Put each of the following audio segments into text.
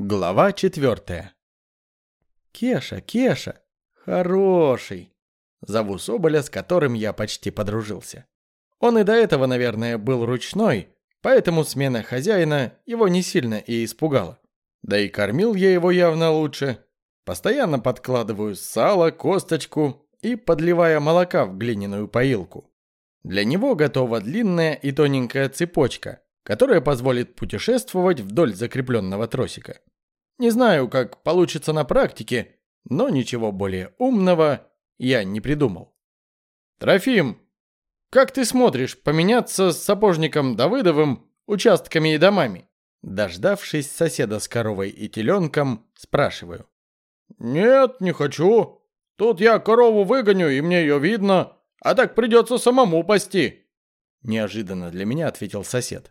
Глава четвертая. Кеша, Кеша, хороший. Зову Соболя, с которым я почти подружился. Он и до этого, наверное, был ручной, поэтому смена хозяина его не сильно и испугала. Да и кормил я его явно лучше. Постоянно подкладываю сало, косточку и подливая молока в глиняную поилку. Для него готова длинная и тоненькая цепочка, которая позволит путешествовать вдоль закрепленного тросика. Не знаю, как получится на практике, но ничего более умного я не придумал. Трофим, как ты смотришь поменяться с сапожником Давыдовым участками и домами? Дождавшись соседа с коровой и теленком, спрашиваю. «Нет, не хочу. Тут я корову выгоню, и мне ее видно, а так придется самому пасти». Неожиданно для меня ответил сосед.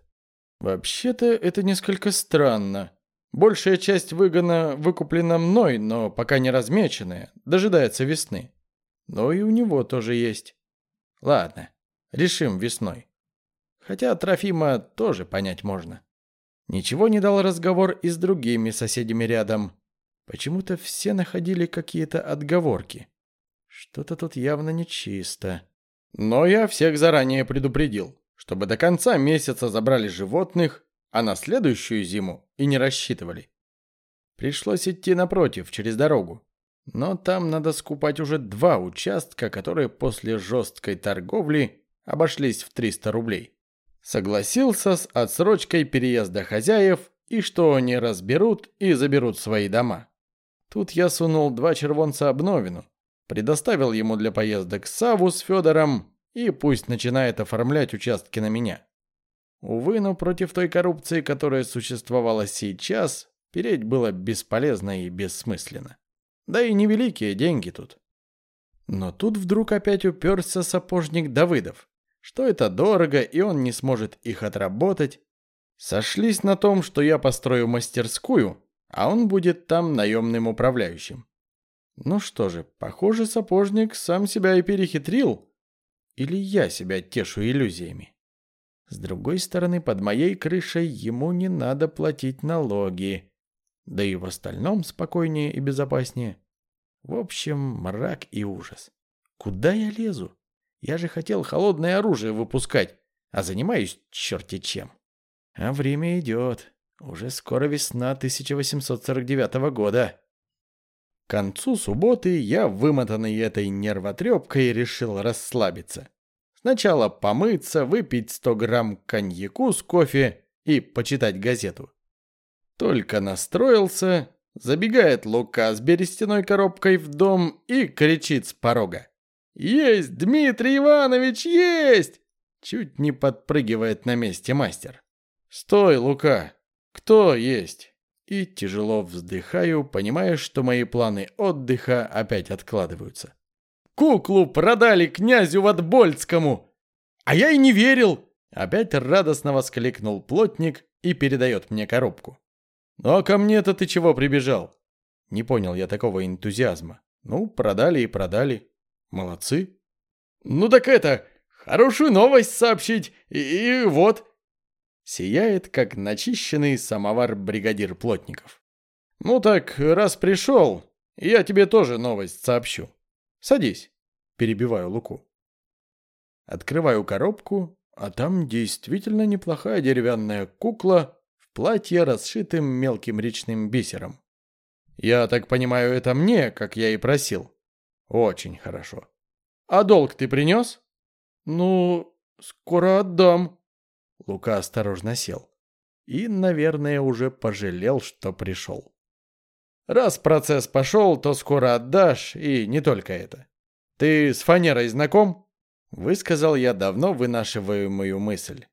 «Вообще-то это несколько странно. Большая часть выгона выкуплена мной, но пока не размеченная, дожидается весны. Но и у него тоже есть. Ладно, решим весной. Хотя Трофима тоже понять можно. Ничего не дал разговор и с другими соседями рядом. Почему-то все находили какие-то отговорки. Что-то тут явно нечисто. Но я всех заранее предупредил, чтобы до конца месяца забрали животных а на следующую зиму и не рассчитывали. Пришлось идти напротив, через дорогу. Но там надо скупать уже два участка, которые после жесткой торговли обошлись в 300 рублей. Согласился с отсрочкой переезда хозяев и что они разберут и заберут свои дома. Тут я сунул два червонца Обновину, предоставил ему для поездок Саву с Федором и пусть начинает оформлять участки на меня. Увы, но против той коррупции, которая существовала сейчас, переть было бесполезно и бессмысленно. Да и невеликие деньги тут. Но тут вдруг опять уперся сапожник Давыдов, что это дорого и он не сможет их отработать. Сошлись на том, что я построю мастерскую, а он будет там наемным управляющим. Ну что же, похоже, сапожник сам себя и перехитрил. Или я себя тешу иллюзиями. С другой стороны, под моей крышей ему не надо платить налоги. Да и в остальном спокойнее и безопаснее. В общем, мрак и ужас. Куда я лезу? Я же хотел холодное оружие выпускать, а занимаюсь черти чем. А время идет. Уже скоро весна 1849 года. К концу субботы я, вымотанный этой нервотрепкой, решил расслабиться. Сначала помыться, выпить 100 грамм коньяку с кофе и почитать газету. Только настроился, забегает Лука с берестяной коробкой в дом и кричит с порога. «Есть, Дмитрий Иванович, есть!» Чуть не подпрыгивает на месте мастер. «Стой, Лука! Кто есть?» И тяжело вздыхаю, понимая, что мои планы отдыха опять откладываются. Куклу продали князю Ватбольцкому. А я и не верил. Опять радостно воскликнул плотник и передает мне коробку. Ну а ко мне-то ты чего прибежал? Не понял я такого энтузиазма. Ну, продали и продали. Молодцы. Ну так это, хорошую новость сообщить. И, и вот. Сияет, как начищенный самовар бригадир плотников. Ну так, раз пришел, я тебе тоже новость сообщу. Садись. Перебиваю Луку. Открываю коробку, а там действительно неплохая деревянная кукла в платье, расшитым мелким речным бисером. Я так понимаю, это мне, как я и просил. Очень хорошо. А долг ты принес? Ну, скоро отдам. Лука осторожно сел. И, наверное, уже пожалел, что пришел. Раз процесс пошел, то скоро отдашь, и не только это. Ты с фанерой знаком? Высказал я давно вынашиваемую мысль.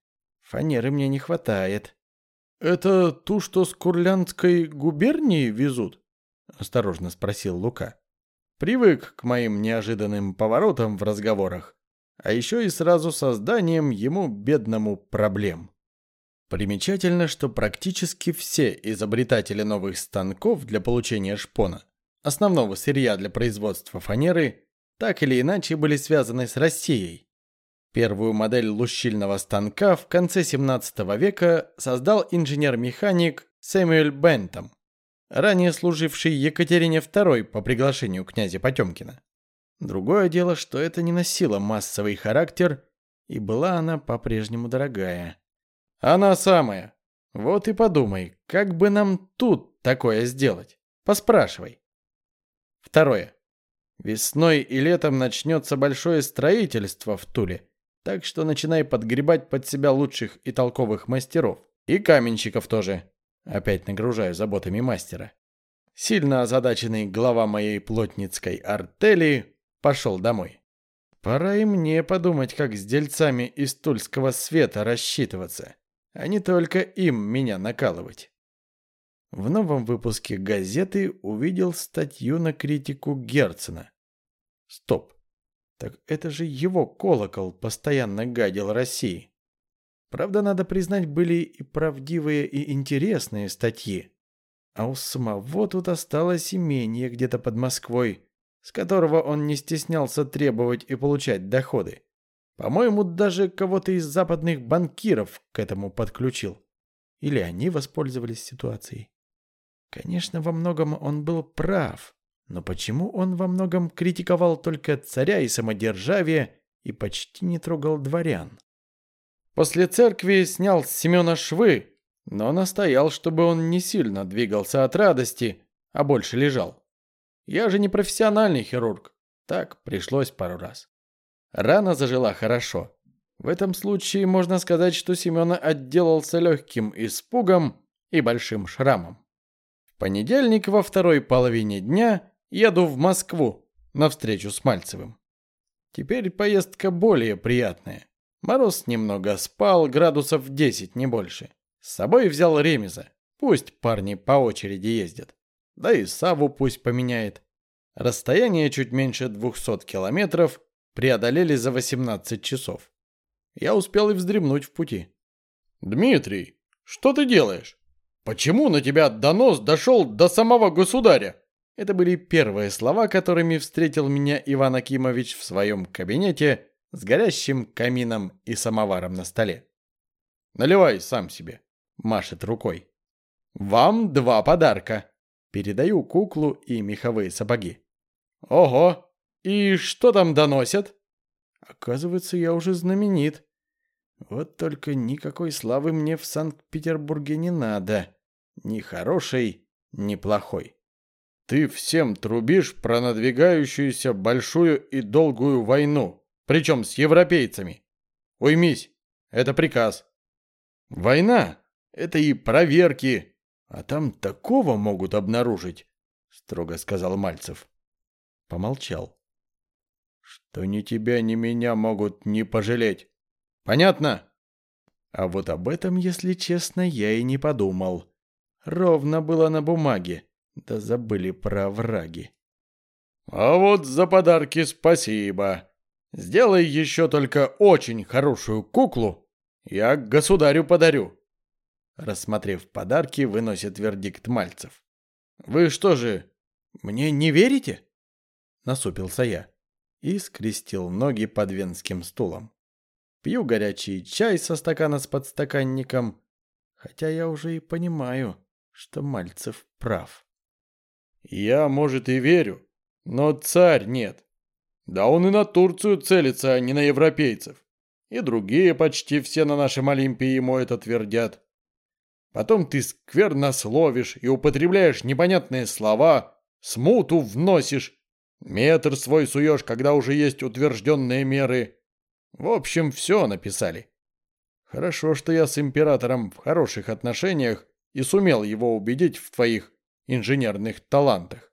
Фанеры мне не хватает. Это ту, что с Курлянской губернии везут? Осторожно спросил Лука. Привык к моим неожиданным поворотам в разговорах, а еще и сразу созданием ему, бедному, проблем. Примечательно, что практически все изобретатели новых станков для получения шпона, основного сырья для производства фанеры, так или иначе были связаны с Россией. Первую модель лущильного станка в конце 17 века создал инженер-механик Сэмюэль Бентом. ранее служивший Екатерине II по приглашению князя Потемкина. Другое дело, что это не носило массовый характер, и была она по-прежнему дорогая. Она самая. Вот и подумай, как бы нам тут такое сделать? Поспрашивай. Второе. Весной и летом начнется большое строительство в Туле, так что начинай подгребать под себя лучших и толковых мастеров. И каменщиков тоже. Опять нагружаю заботами мастера. Сильно озадаченный глава моей плотницкой артели пошел домой. Пора и мне подумать, как с дельцами из тульского света рассчитываться, а не только им меня накалывать. В новом выпуске газеты увидел статью на критику Герцена. Стоп. Так это же его колокол постоянно гадил России. Правда, надо признать, были и правдивые, и интересные статьи. А у самого тут осталось имение где-то под Москвой, с которого он не стеснялся требовать и получать доходы. По-моему, даже кого-то из западных банкиров к этому подключил. Или они воспользовались ситуацией. Конечно, во многом он был прав. Но почему он во многом критиковал только царя и самодержавие и почти не трогал дворян? После церкви снял с Семена швы, но настоял, чтобы он не сильно двигался от радости, а больше лежал. Я же не профессиональный хирург. Так, пришлось пару раз. Рана зажила хорошо. В этом случае можно сказать, что Семена отделался легким испугом и большим шрамом. В понедельник во второй половине дня еду в Москву на встречу с Мальцевым. Теперь поездка более приятная. Мороз немного спал, градусов 10, не больше. С собой взял Ремеза. Пусть парни по очереди ездят. Да и Саву пусть поменяет. Расстояние чуть меньше 200 километров преодолели за 18 часов. Я успел и вздремнуть в пути. «Дмитрий, что ты делаешь? Почему на тебя донос дошел до самого государя?» Это были первые слова, которыми встретил меня Иван Акимович в своем кабинете с горящим камином и самоваром на столе. «Наливай сам себе», — машет рукой. «Вам два подарка». Передаю куклу и меховые сапоги. «Ого! И что там доносят?» Оказывается, я уже знаменит. Вот только никакой славы мне в Санкт-Петербурге не надо. Ни хорошей, ни плохой. Ты всем трубишь про надвигающуюся большую и долгую войну, причем с европейцами. Уймись, это приказ. Война — это и проверки, а там такого могут обнаружить, строго сказал Мальцев. Помолчал. Что ни тебя, ни меня могут не пожалеть. Понятно? А вот об этом, если честно, я и не подумал. Ровно было на бумаге, да забыли про враги. А вот за подарки спасибо. Сделай еще только очень хорошую куклу, я государю подарю. Рассмотрев подарки, выносит вердикт Мальцев. Вы что же, мне не верите? Насупился я и скрестил ноги под венским стулом. Пью горячий чай со стакана с подстаканником, хотя я уже и понимаю, что Мальцев прав. Я, может, и верю, но царь нет. Да он и на Турцию целится, а не на европейцев. И другие почти все на нашем Олимпе ему это твердят. Потом ты скверно словишь и употребляешь непонятные слова, смуту вносишь, метр свой суешь, когда уже есть утвержденные меры. В общем, все написали. Хорошо, что я с императором в хороших отношениях и сумел его убедить в твоих инженерных талантах.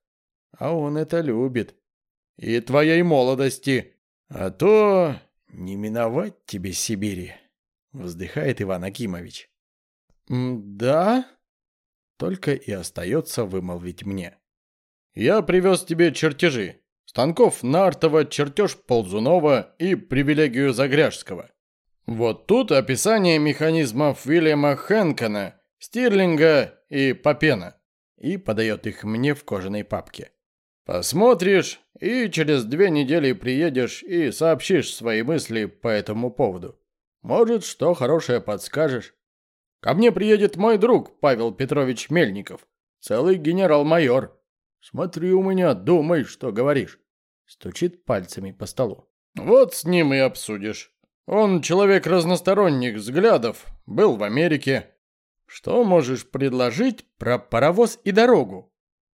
А он это любит и твоей молодости. А то не миновать тебе Сибири, вздыхает Иван Акимович. Да? Только и остается вымолвить мне. Я привез тебе чертежи. Станков Нартова, чертеж Ползунова и привилегию Загряжского. Вот тут описание механизмов Вильяма Хэнкона, Стирлинга и Попена. И подает их мне в кожаной папке. Посмотришь, и через две недели приедешь и сообщишь свои мысли по этому поводу. Может, что хорошее подскажешь. Ко мне приедет мой друг Павел Петрович Мельников. целый генерал-майор. Смотри у меня, думай, что говоришь. Стучит пальцами по столу. Вот с ним и обсудишь. Он человек разносторонних взглядов, был в Америке. Что можешь предложить про паровоз и дорогу?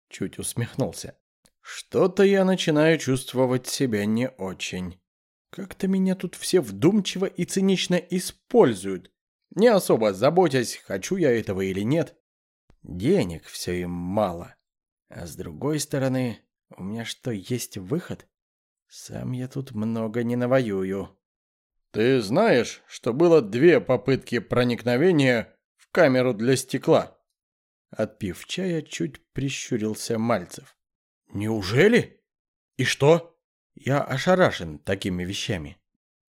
Чуть усмехнулся. Что-то я начинаю чувствовать себя не очень. Как-то меня тут все вдумчиво и цинично используют, не особо заботясь, хочу я этого или нет. Денег все им мало. А с другой стороны, у меня что, есть выход? Сам я тут много не навоюю. Ты знаешь, что было две попытки проникновения в камеру для стекла? Отпив чая, чуть прищурился Мальцев. Неужели? И что? Я ошарашен такими вещами.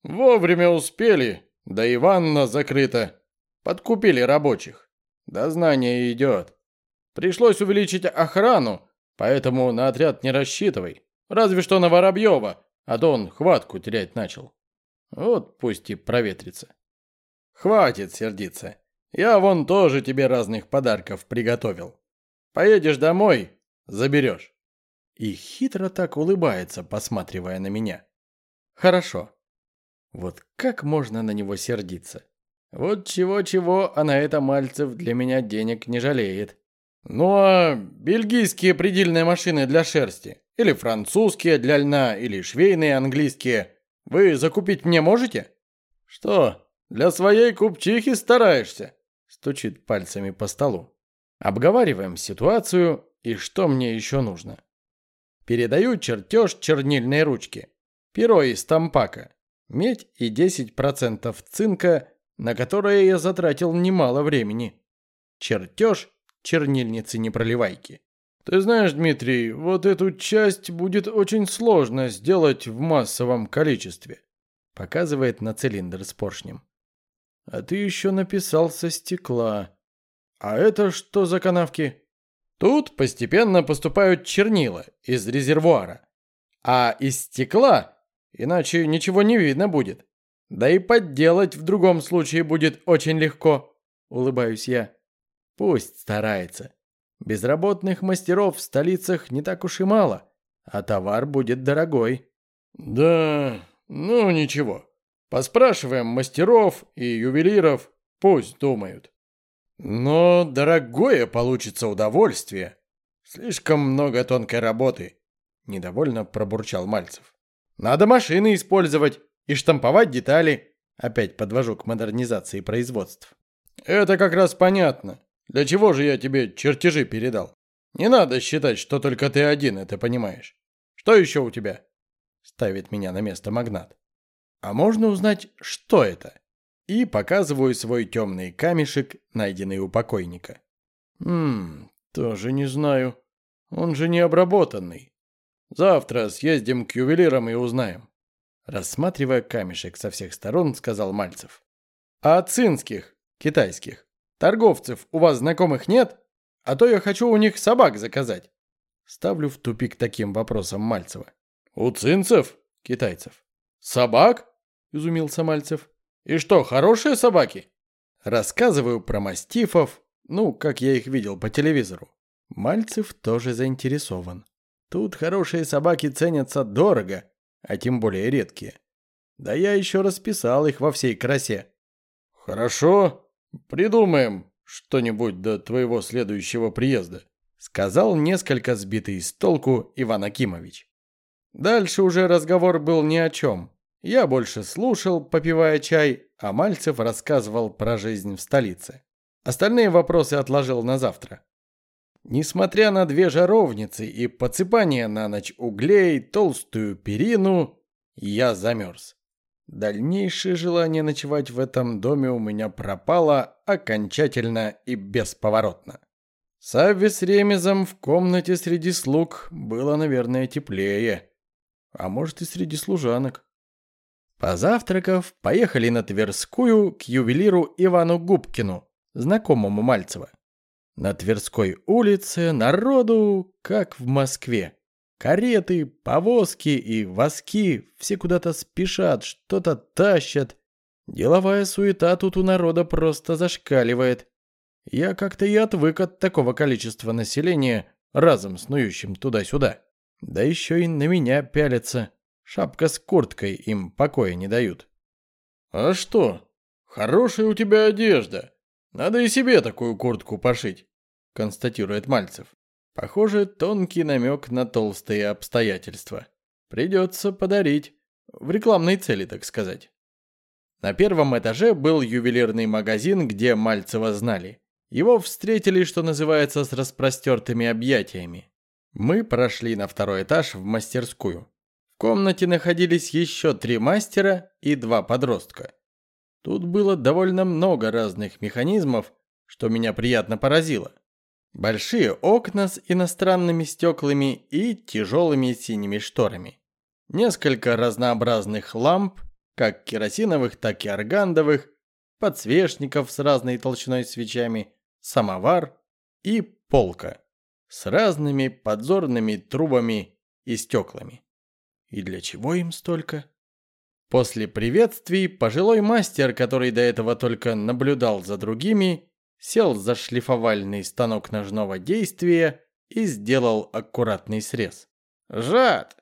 Вовремя успели, да и ванна закрыта. Подкупили рабочих. Дознание идет. Пришлось увеличить охрану, поэтому на отряд не рассчитывай. Разве что на Воробьева, а то он хватку терять начал. Вот пусть и проветрится. Хватит сердиться. Я вон тоже тебе разных подарков приготовил. Поедешь домой, заберешь. И хитро так улыбается, посматривая на меня. Хорошо. Вот как можно на него сердиться? Вот чего-чего, а на это Мальцев для меня денег не жалеет. Ну а бельгийские предельные машины для шерсти? Или французские для льна? Или швейные английские? Вы закупить мне можете? Что, для своей купчихи стараешься? Стучит пальцами по столу. Обговариваем ситуацию и что мне еще нужно. Передаю чертеж чернильной ручки. Перо из тампака медь и 10% цинка, на которое я затратил немало времени. Чертеж чернильницы непроливайки. Ты знаешь, Дмитрий, вот эту часть будет очень сложно сделать в массовом количестве. Показывает на цилиндр с поршнем. А ты еще написал со стекла. А это что за канавки? Тут постепенно поступают чернила из резервуара. А из стекла Иначе ничего не видно будет. Да и подделать в другом случае будет очень легко, улыбаюсь я. Пусть старается. Безработных мастеров в столицах не так уж и мало, а товар будет дорогой. Да, ну ничего. Поспрашиваем мастеров и ювелиров, пусть думают. Но дорогое получится удовольствие. Слишком много тонкой работы, недовольно пробурчал Мальцев. Надо машины использовать и штамповать детали. Опять подвожу к модернизации производств. Это как раз понятно. Для чего же я тебе чертежи передал? Не надо считать, что только ты один это понимаешь. Что еще у тебя? Ставит меня на место магнат. А можно узнать, что это? И показываю свой темный камешек, найденный у покойника. Ммм, тоже не знаю. Он же не обработанный. Завтра съездим к ювелирам и узнаем. Рассматривая камешек со всех сторон, сказал Мальцев. А цинских, китайских, торговцев у вас знакомых нет? А то я хочу у них собак заказать. Ставлю в тупик таким вопросом Мальцева. У цинцев? Китайцев. Собак? Изумился Мальцев. И что, хорошие собаки? Рассказываю про мастифов, ну, как я их видел по телевизору. Мальцев тоже заинтересован. Тут хорошие собаки ценятся дорого, а тем более редкие. Да я еще расписал их во всей красе. Хорошо, придумаем что-нибудь до твоего следующего приезда, сказал несколько сбитый с толку Иван Акимович. Дальше уже разговор был ни о чем. Я больше слушал, попивая чай, а Мальцев рассказывал про жизнь в столице. Остальные вопросы отложил на завтра. Несмотря на две жаровницы и подсыпание на ночь углей, толстую перину, я замерз. Дальнейшее желание ночевать в этом доме у меня пропало окончательно и бесповоротно. Савве с Ремезом в комнате среди слуг было, наверное, теплее. А может и среди служанок. Позавтракав, поехали на Тверскую к ювелиру Ивану Губкину, знакомому Мальцева. На Тверской улице народу, как в Москве. Кареты, повозки и воски все куда-то спешат, что-то тащат. Деловая суета тут у народа просто зашкаливает. Я как-то и отвык от такого количества населения, разом снующим туда-сюда. Да еще и на меня пялятся. Шапка с курткой им покоя не дают. «А что? Хорошая у тебя одежда. Надо и себе такую куртку пошить», — констатирует Мальцев. Похоже, тонкий намек на толстые обстоятельства. Придется подарить. В рекламной цели, так сказать. На первом этаже был ювелирный магазин, где Мальцева знали. Его встретили, что называется, с распростертыми объятиями. Мы прошли на второй этаж в мастерскую. В комнате находились еще три мастера и два подростка. Тут было довольно много разных механизмов, что меня приятно поразило. Большие окна с иностранными стеклами и тяжелыми синими шторами. Несколько разнообразных ламп, как керосиновых, так и аргандовых, подсвечников с разной толщиной свечами, самовар и полка с разными подзорными трубами и стеклами. И для чего им столько? После приветствий пожилой мастер, который до этого только наблюдал за другими, сел за шлифовальный станок ножного действия и сделал аккуратный срез. «Жад!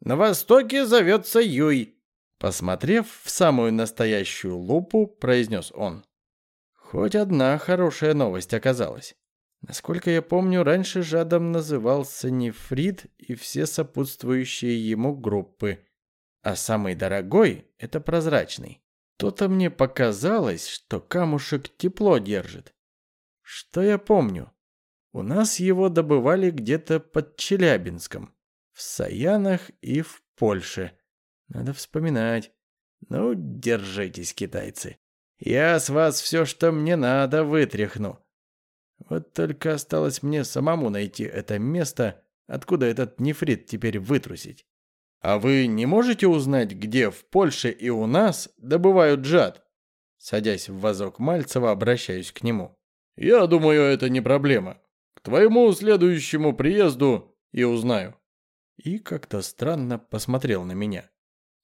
На востоке зовется Юй!» Посмотрев в самую настоящую лупу, произнес он. Хоть одна хорошая новость оказалась. Насколько я помню, раньше жадом назывался нефрит и все сопутствующие ему группы. А самый дорогой — это прозрачный. То-то мне показалось, что камушек тепло держит. Что я помню? У нас его добывали где-то под Челябинском, в Саянах и в Польше. Надо вспоминать. Ну, держитесь, китайцы. Я с вас все, что мне надо, вытряхну. Вот только осталось мне самому найти это место, откуда этот нефрит теперь вытрусить. А вы не можете узнать, где в Польше и у нас добывают джад? Садясь в вазок Мальцева, обращаюсь к нему. Я думаю, это не проблема. К твоему следующему приезду и узнаю. И как-то странно посмотрел на меня.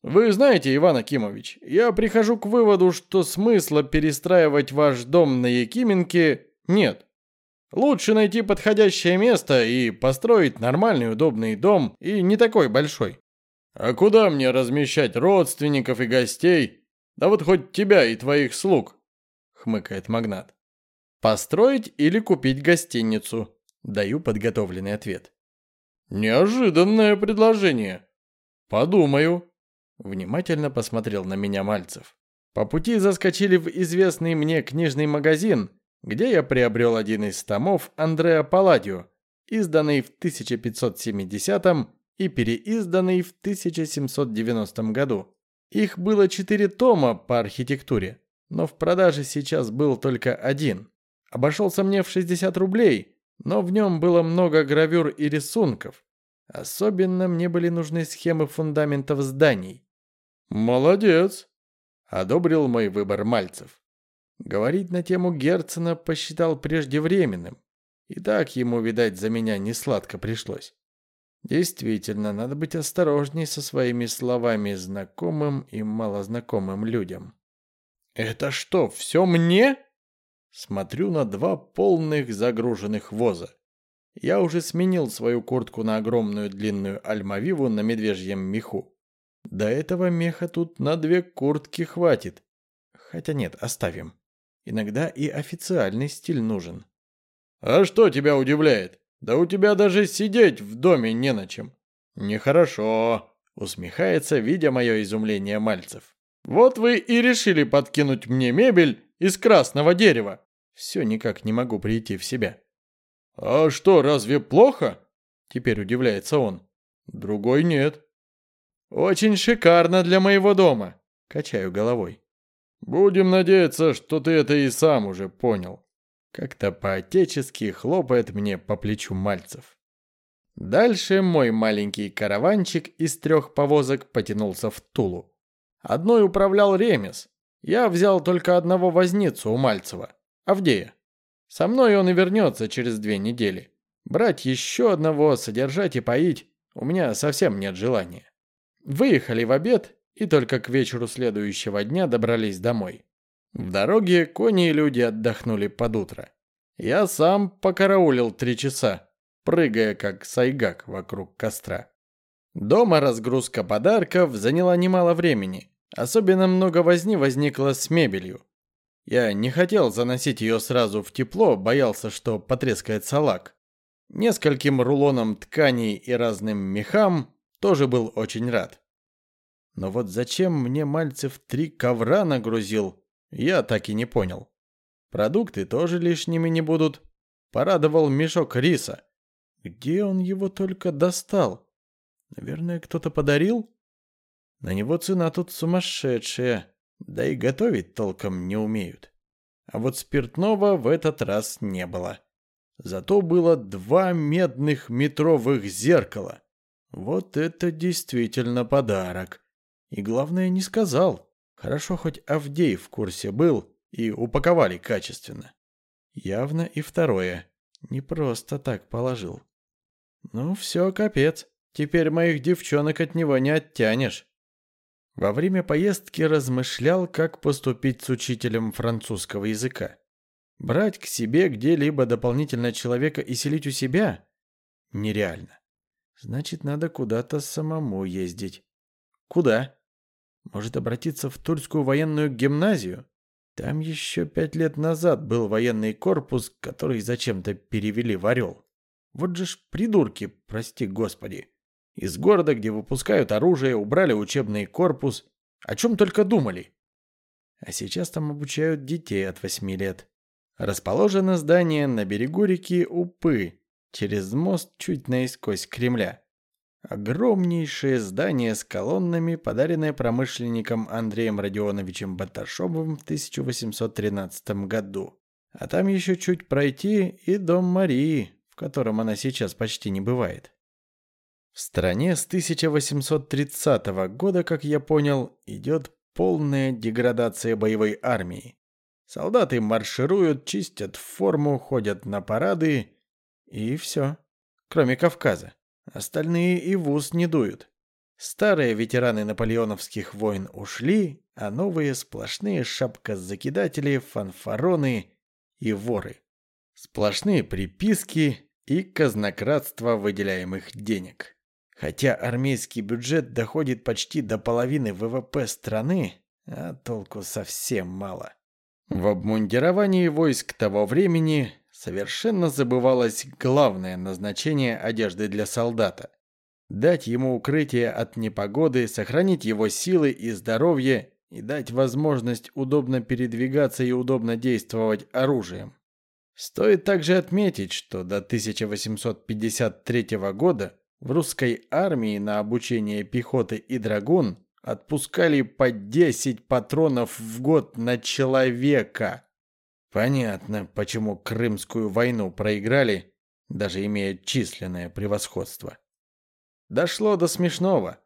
Вы знаете, Иван Акимович, я прихожу к выводу, что смысла перестраивать ваш дом на Якименке нет. Лучше найти подходящее место и построить нормальный удобный дом и не такой большой. А куда мне размещать родственников и гостей? Да вот хоть тебя и твоих слуг, хмыкает магнат. Построить или купить гостиницу? Даю подготовленный ответ. Неожиданное предложение. Подумаю. Внимательно посмотрел на меня Мальцев. По пути заскочили в известный мне книжный магазин, где я приобрел один из томов Андреа Палладио, изданный в 1570 и переизданный в 1790 году. Их было четыре тома по архитектуре, но в продаже сейчас был только один. Обошелся мне в 60 рублей, но в нем было много гравюр и рисунков. Особенно мне были нужны схемы фундаментов зданий. «Молодец!» — одобрил мой выбор Мальцев. Говорить на тему Герцена посчитал преждевременным. И так ему, видать, за меня не сладко пришлось. Действительно, надо быть осторожней со своими словами знакомым и малознакомым людям. «Это что, все мне?» Смотрю на два полных загруженных воза. Я уже сменил свою куртку на огромную длинную альмавиву на медвежьем меху. До этого меха тут на две куртки хватит. Хотя нет, оставим. Иногда и официальный стиль нужен. А что тебя удивляет? Да у тебя даже сидеть в доме не на чем. Нехорошо, усмехается, видя мое изумление Мальцев. Вот вы и решили подкинуть мне мебель из красного дерева. Все никак не могу прийти в себя. А что, разве плохо? Теперь удивляется он. Другой нет. Очень шикарно для моего дома. Качаю головой. Будем надеяться, что ты это и сам уже понял. Как-то по-отечески хлопает мне по плечу Мальцев. Дальше мой маленький караванчик из трех повозок потянулся в Тулу. Одной управлял Ремес. Я взял только одного возницу у Мальцева, Авдея. Со мной он и вернется через две недели. Брать еще одного, содержать и поить у меня совсем нет желания. Выехали в обед и только к вечеру следующего дня добрались домой. В дороге кони и люди отдохнули под утро. Я сам покараулил три часа, прыгая как сайгак вокруг костра. Дома разгрузка подарков заняла немало времени. Особенно много возни возникло с мебелью. Я не хотел заносить ее сразу в тепло, боялся, что потрескается лак. Нескольким рулонам тканей и разным мехам тоже был очень рад. Но вот зачем мне Мальцев три ковра нагрузил, я так и не понял. Продукты тоже лишними не будут. Порадовал мешок риса. Где он его только достал? Наверное, кто-то подарил? На него цена тут сумасшедшая. Да и готовить толком не умеют. А вот спиртного в этот раз не было. Зато было два медных метровых зеркала. Вот это действительно подарок. И главное, не сказал. Хорошо, хоть Авдей в курсе был и упаковали качественно. Явно и второе. Не просто так положил. Ну все, капец. Теперь моих девчонок от него не оттянешь. Во время поездки размышлял, как поступить с учителем французского языка. Брать к себе где-либо дополнительно человека и селить у себя? Нереально. Значит, надо куда-то самому ездить. Куда? Может обратиться в Тульскую военную гимназию? Там еще пять лет назад был военный корпус, который зачем-то перевели в Орел. Вот же ж придурки, прости господи. Из города, где выпускают оружие, убрали учебный корпус. О чем только думали. А сейчас там обучают детей от 8 лет. Расположено здание на берегу реки Упы, через мост чуть наискось Кремля. Огромнейшее здание с колоннами, подаренное промышленником Андреем Родионовичем Баташовым в 1813 году. А там еще чуть пройти и дом Марии, в котором она сейчас почти не бывает. В стране с 1830 года, как я понял, идет полная деградация боевой армии. Солдаты маршируют, чистят форму, ходят на парады и все. Кроме Кавказа. Остальные и в ус не дуют. Старые ветераны наполеоновских войн ушли, а новые сплошные шапка-закидатели, фанфароны и воры. Сплошные приписки и казнократство выделяемых денег. Хотя армейский бюджет доходит почти до половины ВВП страны, а толку совсем мало. В обмундировании войск того времени совершенно забывалось главное назначение одежды для солдата. Дать ему укрытие от непогоды, сохранить его силы и здоровье и дать возможность удобно передвигаться и удобно действовать оружием. Стоит также отметить, что до 1853 года в русской армии на обучение пехоты и драгун отпускали по 10 патронов в год на человека. Понятно, почему Крымскую войну проиграли, даже имея численное превосходство. Дошло до смешного.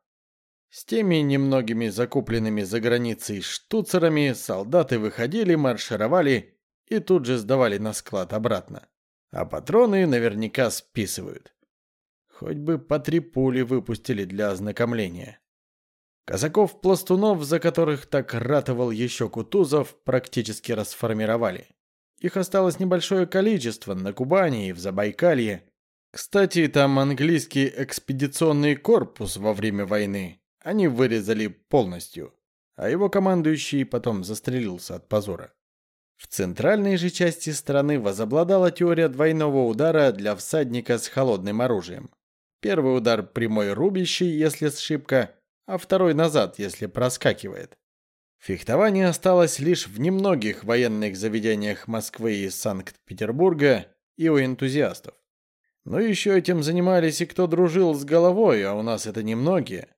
С теми немногими закупленными за границей штуцерами солдаты выходили, маршировали и тут же сдавали на склад обратно. А патроны наверняка списывают. Хоть бы по три пули выпустили для ознакомления. Казаков-пластунов, за которых так ратовал еще Кутузов, практически расформировали. Их осталось небольшое количество на Кубани и в Забайкалье. Кстати, там английский экспедиционный корпус во время войны они вырезали полностью, а его командующий потом застрелился от позора. В центральной же части страны возобладала теория двойного удара для всадника с холодным оружием. Первый удар прямой рубящий, если сшибка, а второй назад, если проскакивает. Фехтование осталось лишь в немногих военных заведениях Москвы и Санкт-Петербурга и у энтузиастов. Но еще этим занимались и кто дружил с головой, а у нас это немногие.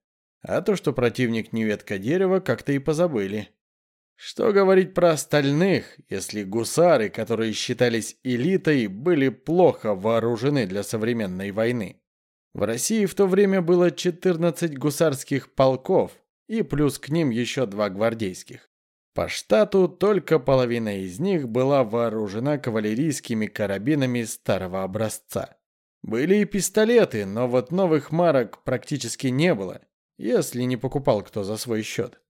А то, что противник не ветка дерева, как-то и позабыли. Что говорить про остальных, если гусары, которые считались элитой, были плохо вооружены для современной войны? В России в то время было 14 гусарских полков и плюс к ним еще два гвардейских. По штату только половина из них была вооружена кавалерийскими карабинами старого образца. Были и пистолеты, но вот новых марок практически не было, если не покупал кто за свой счет.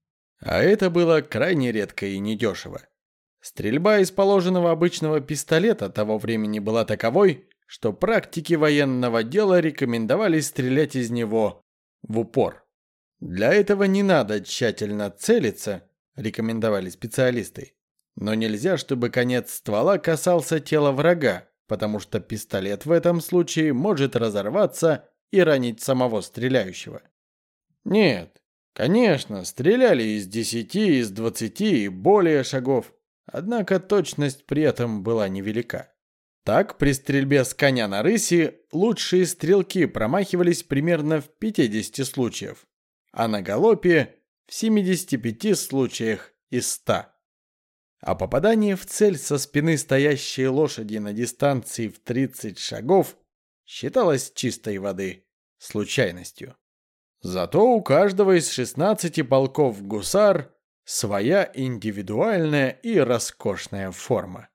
А это было крайне редко и недешево. Стрельба из положенного обычного пистолета того времени была таковой, что практики военного дела рекомендовали стрелять из него в упор. Для этого не надо тщательно целиться, рекомендовали специалисты. Но нельзя, чтобы конец ствола касался тела врага, потому что пистолет в этом случае может разорваться и ранить самого стреляющего. Нет, конечно, стреляли из 10, из 20 и более шагов, однако точность при этом была невелика. Так, при стрельбе с коня на рыси лучшие стрелки промахивались примерно в 50 случаев, а на галопе в 75 случаях из 100. А попадание в цель со спины стоящей лошади на дистанции в 30 шагов считалось чистой воды случайностью. Зато у каждого из 16 полков гусар своя индивидуальная и роскошная форма.